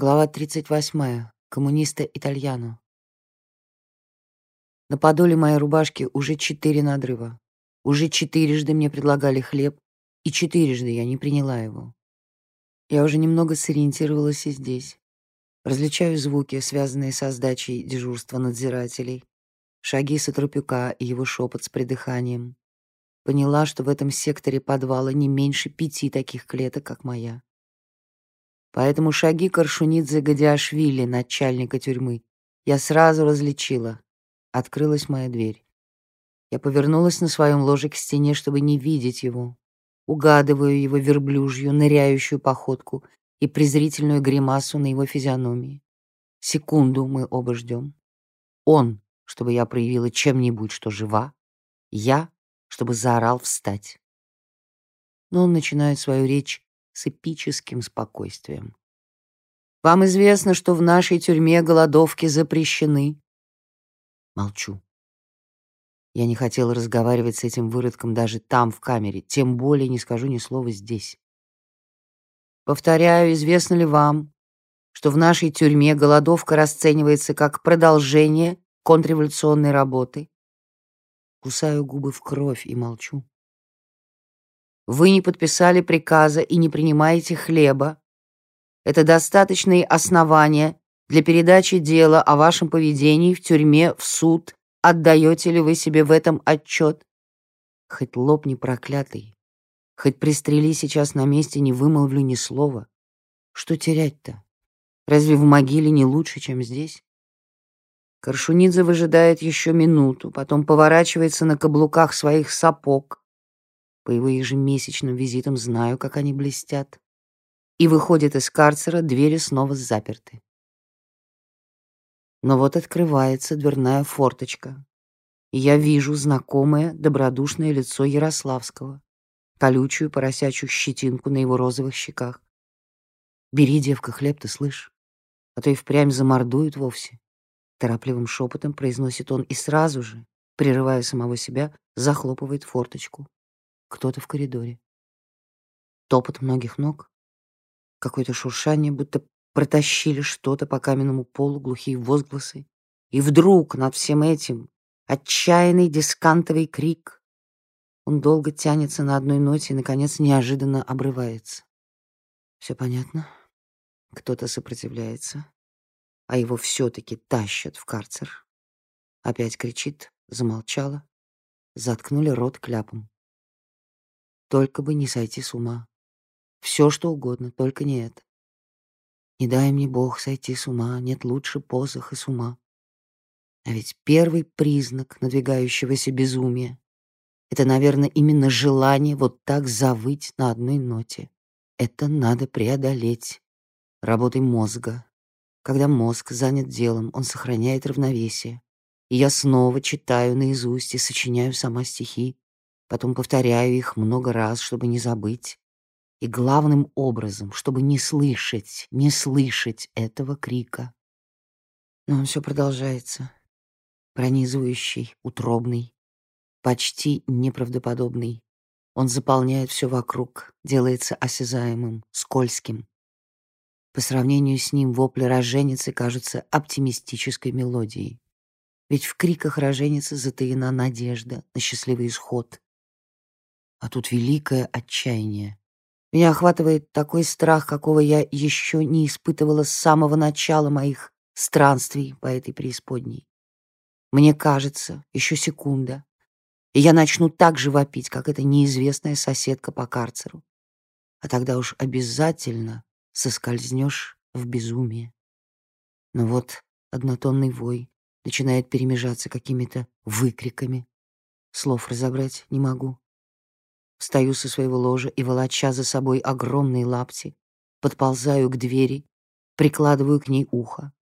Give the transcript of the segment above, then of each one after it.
Глава 38. Коммуниста итальяно. На подоле моей рубашки уже четыре надрыва. Уже четырежды мне предлагали хлеб, и четырежды я не приняла его. Я уже немного сориентировалась и здесь. Различаю звуки, связанные со сдачей дежурства надзирателей, шаги Сатропюка и его шепот с придыханием. Поняла, что в этом секторе подвала не меньше пяти таких клеток, как моя. Поэтому шаги Коршунидзе Гадиашвили, начальника тюрьмы, я сразу различила. Открылась моя дверь. Я повернулась на своем ложе к стене, чтобы не видеть его. Угадываю его верблюжью, ныряющую походку и презрительную гримасу на его физиономии. Секунду мы оба ждем. Он, чтобы я проявила чем-нибудь, что жива. Я, чтобы заорал встать. Но он начинает свою речь с эпическим спокойствием. Вам известно, что в нашей тюрьме голодовки запрещены. Молчу. Я не хотела разговаривать с этим выродком даже там, в камере, тем более не скажу ни слова здесь. Повторяю, известно ли вам, что в нашей тюрьме голодовка расценивается как продолжение контрреволюционной работы? Кусаю губы в кровь и молчу. Вы не подписали приказа и не принимаете хлеба. Это достаточные основания для передачи дела о вашем поведении в тюрьме в суд. Отдаете ли вы себе в этом отчет? Хоть лопни проклятый, хоть пристрели сейчас на месте, не вымолвлю ни слова. Что терять-то? Разве в могиле не лучше, чем здесь? Коршунидзе выжидает еще минуту, потом поворачивается на каблуках своих сапог, по его ежемесячным визитам знаю, как они блестят. И выходит из карцера, двери снова заперты. Но вот открывается дверная форточка, и я вижу знакомое добродушное лицо Ярославского, колючую поросячью щетинку на его розовых щеках. «Бери, девка, хлеб ты слышь, а то и впрямь замордуют вовсе», торопливым шепотом произносит он и сразу же, прерывая самого себя, захлопывает форточку кто-то в коридоре. Топот многих ног, какое-то шуршание, будто протащили что-то по каменному полу, глухие возгласы. И вдруг над всем этим отчаянный дискантовый крик. Он долго тянется на одной ноте и, наконец, неожиданно обрывается. Все понятно. Кто-то сопротивляется, а его все-таки тащат в карцер. Опять кричит, замолчала, заткнули рот кляпом. Только бы не сойти с ума. Все, что угодно, только не это. Не дай мне Бог сойти с ума, нет лучше посоха с ума. А ведь первый признак надвигающегося безумия — это, наверное, именно желание вот так завыть на одной ноте. Это надо преодолеть работой мозга. Когда мозг занят делом, он сохраняет равновесие. И я снова читаю наизусть и сочиняю сама стихи, Потом повторяю их много раз, чтобы не забыть. И главным образом, чтобы не слышать, не слышать этого крика. Но он все продолжается. Пронизывающий, утробный, почти неправдоподобный. Он заполняет все вокруг, делается осязаемым, скользким. По сравнению с ним вопли роженицы кажутся оптимистической мелодией. Ведь в криках роженицы затаена надежда на счастливый исход, а тут великое отчаяние. Меня охватывает такой страх, какого я еще не испытывала с самого начала моих странствий по этой преисподней. Мне кажется, еще секунда, и я начну так же вопить, как эта неизвестная соседка по карцеру. А тогда уж обязательно соскользнешь в безумие. Но вот однотонный вой начинает перемежаться какими-то выкриками. Слов разобрать не могу. Встаю со своего ложа и, волоча за собой огромные лапти, подползаю к двери, прикладываю к ней ухо.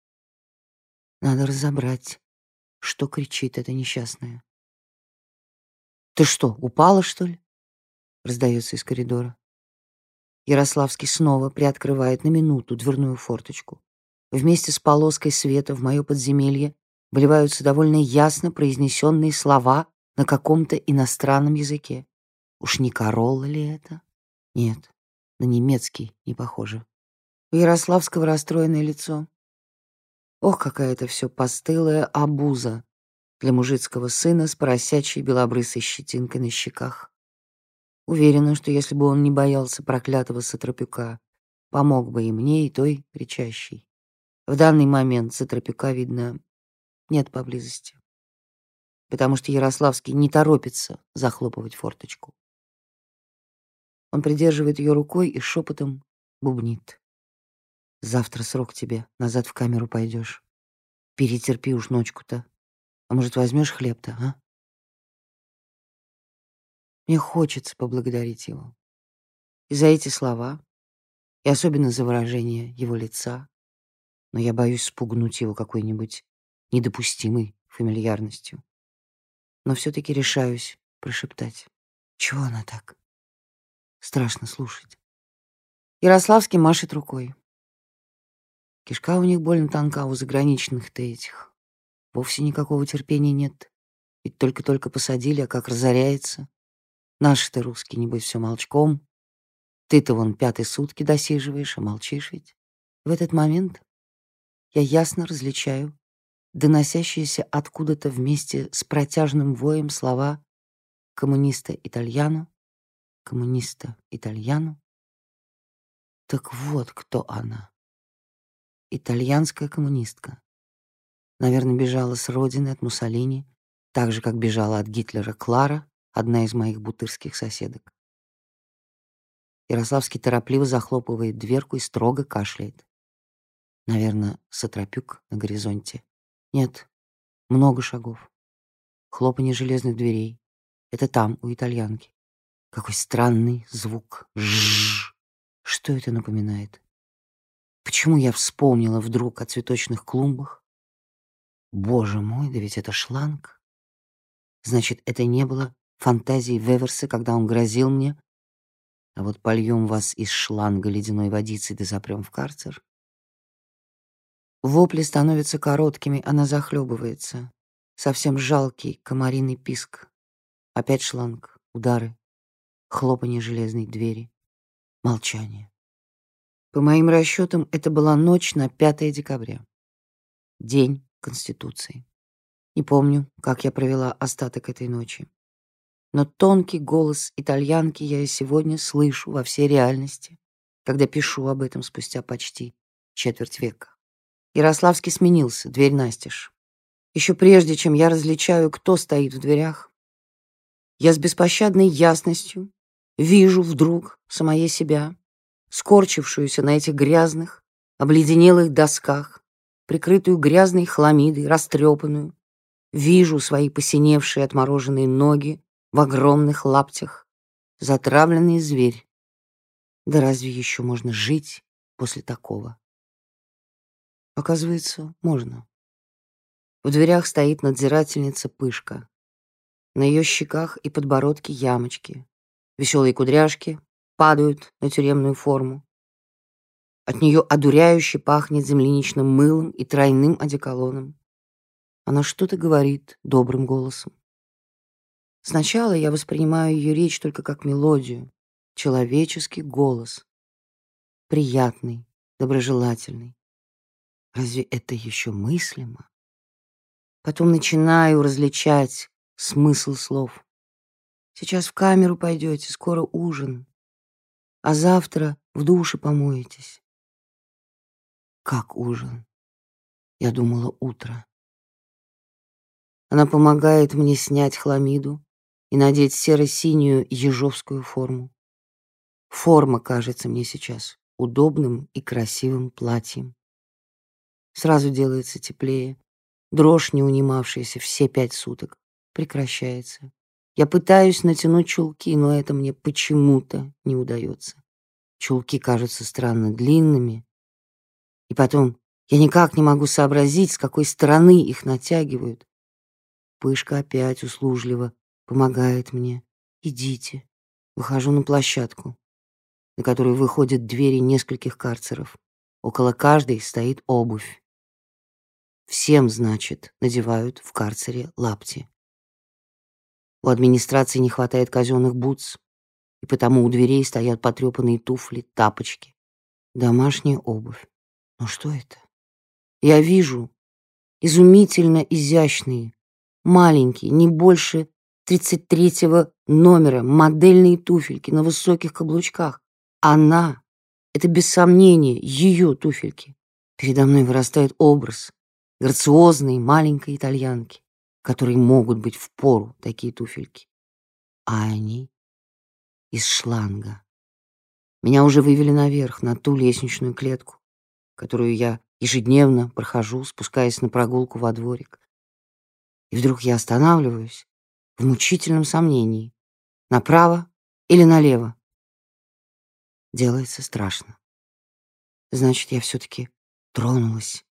Надо разобрать, что кричит эта несчастная. «Ты что, упала, что ли?» — раздается из коридора. Ярославский снова приоткрывает на минуту дверную форточку. Вместе с полоской света в мое подземелье вливаются довольно ясно произнесенные слова на каком-то иностранном языке. Уж не Королла ли это? Нет, на немецкий не похоже. У Ярославского расстроенное лицо. Ох, какая это все постылая обуза для мужицкого сына с поросячьей белобрысой щетинкой на щеках. Уверена, что если бы он не боялся проклятого Сатропюка, помог бы и мне, и той кричащей. В данный момент Сатропюка, видно, нет поблизости. Потому что Ярославский не торопится захлопывать форточку. Он придерживает ее рукой и шепотом бубнит. «Завтра срок тебе, назад в камеру пойдешь. Перетерпи уж ночку-то. А может, возьмешь хлеб-то, а?» Мне хочется поблагодарить его. И за эти слова, и особенно за выражение его лица. Но я боюсь спугнуть его какой-нибудь недопустимой фамильярностью. Но все-таки решаюсь прошептать. Чего она так? Страшно слушать. Ярославский машет рукой. Кишка у них больно тонка у заграничных-то этих. Вовсе никакого терпения нет. Ведь только-только посадили, а как разоряется. Наши-то русские, небось, все молчком. Ты-то вон пятые сутки досиживаешь, а молчишь ведь. В этот момент я ясно различаю доносящиеся откуда-то вместе с протяжным воем слова коммуниста итальяну, коммуниста итальяну. Так вот кто она. Итальянская коммунистка. Наверное, бежала с родины от Муссолини, так же, как бежала от Гитлера Клара, одна из моих бутырских соседок. Ярославский торопливо захлопывает дверку и строго кашляет. Наверное, Сатропюк на горизонте. Нет, много шагов. Хлопанье железных дверей. Это там, у итальянки. Какой странный звук. Жжж. Что это напоминает? Почему я вспомнила вдруг о цветочных клумбах? Боже мой, да ведь это шланг. Значит, это не было фантазии Веверса, когда он грозил мне, а вот польем вас из шланга ледяной водицей да запрем в карцер. Вопли становятся короткими, она захлебывается. Совсем жалкий комариный писк. Опять шланг, удары, хлопанье железной двери, молчание. По моим расчетам, это была ночь на 5 декабря. День Конституции. Не помню, как я провела остаток этой ночи но тонкий голос итальянки я и сегодня слышу во всей реальности, когда пишу об этом спустя почти четверть века. Ярославский сменился, дверь настежь. Еще прежде, чем я различаю, кто стоит в дверях, я с беспощадной ясностью вижу вдруг самое себя, скорчившуюся на этих грязных, обледенелых досках, прикрытую грязной хламидой, растрепанную, вижу свои посиневшие отмороженные ноги, в огромных лаптях, затравленный зверь. Да разве еще можно жить после такого? Оказывается, можно. В дверях стоит надзирательница Пышка. На ее щеках и подбородке ямочки. Веселые кудряшки падают на тюремную форму. От нее одуряюще пахнет земляничным мылом и тройным одеколоном. Она что-то говорит добрым голосом. Сначала я воспринимаю ее речь только как мелодию, человеческий голос. Приятный, доброжелательный. Разве это еще мыслимо? Потом начинаю различать смысл слов. Сейчас в камеру пойдете, скоро ужин, а завтра в душе помоетесь. Как ужин? Я думала, утро. Она помогает мне снять хламиду, и надеть серо-синюю ежовскую форму. Форма кажется мне сейчас удобным и красивым платьем. Сразу делается теплее. Дрожь, не унимавшаяся все пять суток, прекращается. Я пытаюсь натянуть чулки, но это мне почему-то не удается. Чулки кажутся странно длинными. И потом я никак не могу сообразить, с какой стороны их натягивают. Пышка опять услужливо помогает мне. Идите. Выхожу на площадку, на которую выходят двери нескольких карцеров. Около каждой стоит обувь. Всем, значит, надевают в карцере лапти. У администрации не хватает казенных бутс, и потому у дверей стоят потрепанные туфли, тапочки. Домашняя обувь. Но что это? Я вижу изумительно изящные, маленькие, не больше 33-го номера, модельные туфельки на высоких каблучках. Она — это без сомнения ее туфельки. Передо мной вырастает образ грациозной маленькой итальянки, которой могут быть в пору такие туфельки. А они из шланга. Меня уже вывели наверх, на ту лестничную клетку, которую я ежедневно прохожу, спускаясь на прогулку во дворик. И вдруг я останавливаюсь в мучительном сомнении. Направо или налево? Делается страшно. Значит, я все-таки тронулась.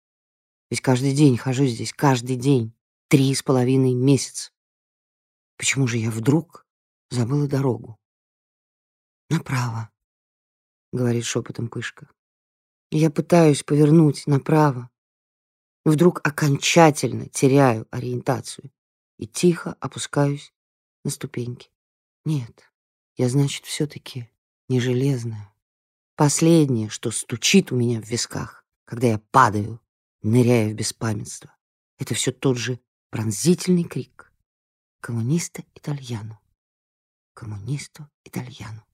Ведь каждый день хожу здесь, каждый день, три с половиной месяца. Почему же я вдруг забыла дорогу? Направо, говорит шепотом Пышка. Я пытаюсь повернуть направо, вдруг окончательно теряю ориентацию и тихо опускаюсь на ступеньки. Нет, я, значит, все-таки не железная. Последнее, что стучит у меня в висках, когда я падаю, ныряя в беспамятство, это все тот же пронзительный крик «Коммуниста итальяну! Коммунисту итальяну!»